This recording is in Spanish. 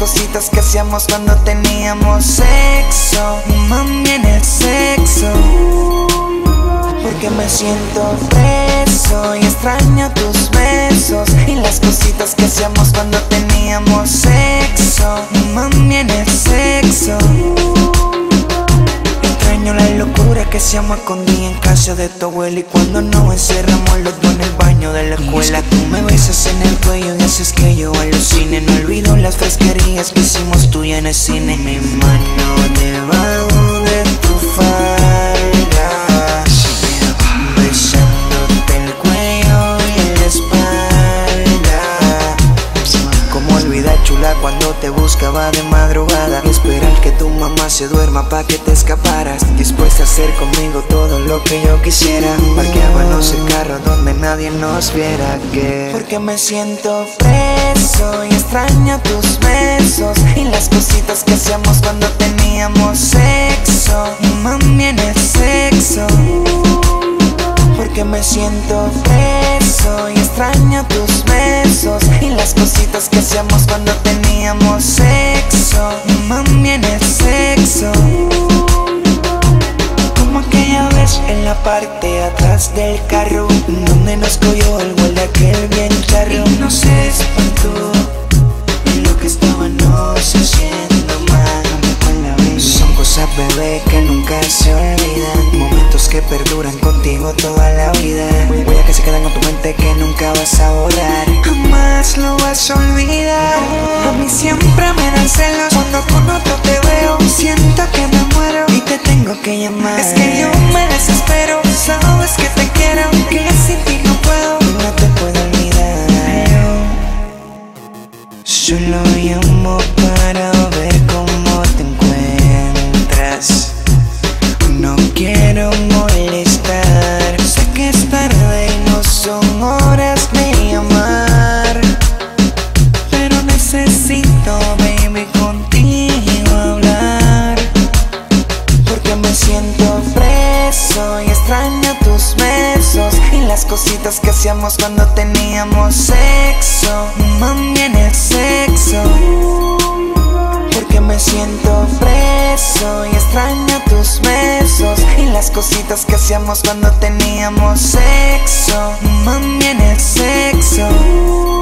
cositas que hacíamos cuando teníamos sexo. Mami en el sexo. Porque me siento preso y extraño tus besos y las cositas que hacíamos que se día en casa de tu abuela Y cuando nos encerramos los dos en el baño de la escuela. Tú me besas en el cuello y haces que yo alucine. No olvido las fresquerías que hicimos tú y en el cine. Mi mano debajo cuando te buscaba de madrugada. Esperar que tu mamá se duerma pa' que te escaparas. Dispuesta a hacer conmigo todo lo que yo quisiera. Parqueábamos el carro donde nadie nos viera. Que Porque me siento preso y extraño tus besos. Y las cositas que hacíamos cuando teníamos sexo. Mami en el sexo. Porque me siento preso las cositas que hacíamos cuando teníamos sexo. Mami en el sexo. Como aquella vez en la parte atrás del carro, donde nos cogió el de aquel bien charro. Y no se espantó perduran contigo toda la vida. Huellas que se quedan con tu mente que nunca vas a borrar. Jamás lo vas a olvidar. A mí siempre me dan celos cuando con otro te veo. Siento que me muero y te tengo que llamar. Cositas que hacíamos cuando teníamos sexo. Mami en el sexo. Porque me siento preso y extraño tus besos y las cositas que hacíamos cuando teníamos sexo. Mami en el sexo.